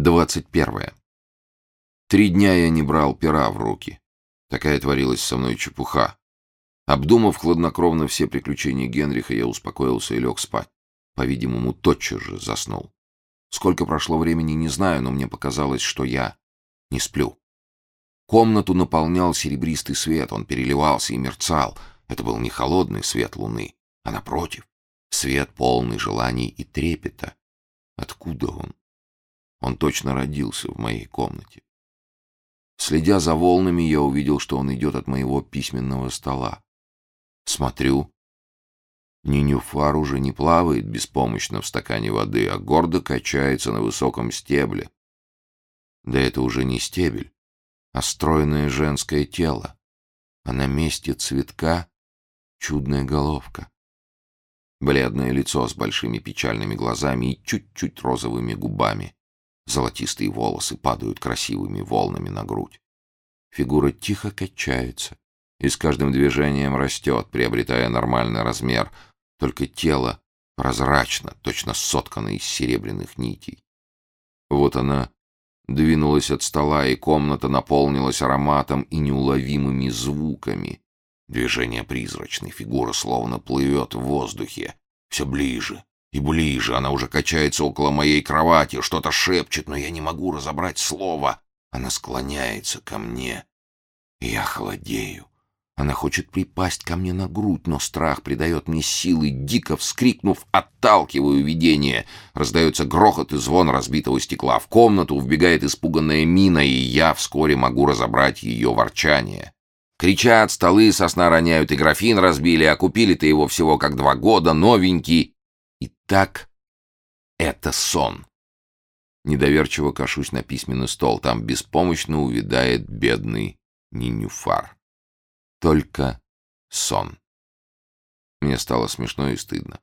двадцать первое. Три дня я не брал пера в руки. Такая творилась со мной чепуха. Обдумав хладнокровно все приключения Генриха, я успокоился и лег спать. По-видимому, тотчас же заснул. Сколько прошло времени, не знаю, но мне показалось, что я не сплю. Комнату наполнял серебристый свет, он переливался и мерцал. Это был не холодный свет луны, а напротив, свет полный желаний и трепета. Откуда он? Он точно родился в моей комнате. Следя за волнами, я увидел, что он идет от моего письменного стола. Смотрю. Нинюфар уже не плавает беспомощно в стакане воды, а гордо качается на высоком стебле. Да это уже не стебель, а стройное женское тело. А на месте цветка чудная головка. Бледное лицо с большими печальными глазами и чуть-чуть розовыми губами. Золотистые волосы падают красивыми волнами на грудь. Фигура тихо качается и с каждым движением растет, приобретая нормальный размер, только тело прозрачно, точно соткано из серебряных нитей. Вот она двинулась от стола, и комната наполнилась ароматом и неуловимыми звуками. Движение призрачной фигуры словно плывет в воздухе, все ближе, и ближе она уже качается около моей кровати, что-то шепчет, но я не могу разобрать слова. Она склоняется ко мне, я холодею. Она хочет припасть ко мне на грудь, но страх придает мне силы, дико вскрикнув, отталкиваю видение. Раздается грохот и звон разбитого стекла. В комнату вбегает испуганная мина, и я вскоре могу разобрать ее ворчание. Кричат, столы сосна роняют, и графин разбили, а купили-то его всего как два года, новенький. И так это сон. Недоверчиво кашусь на письменный стол. Там беспомощно увядает бедный Нинюфар. Только сон. Мне стало смешно и стыдно.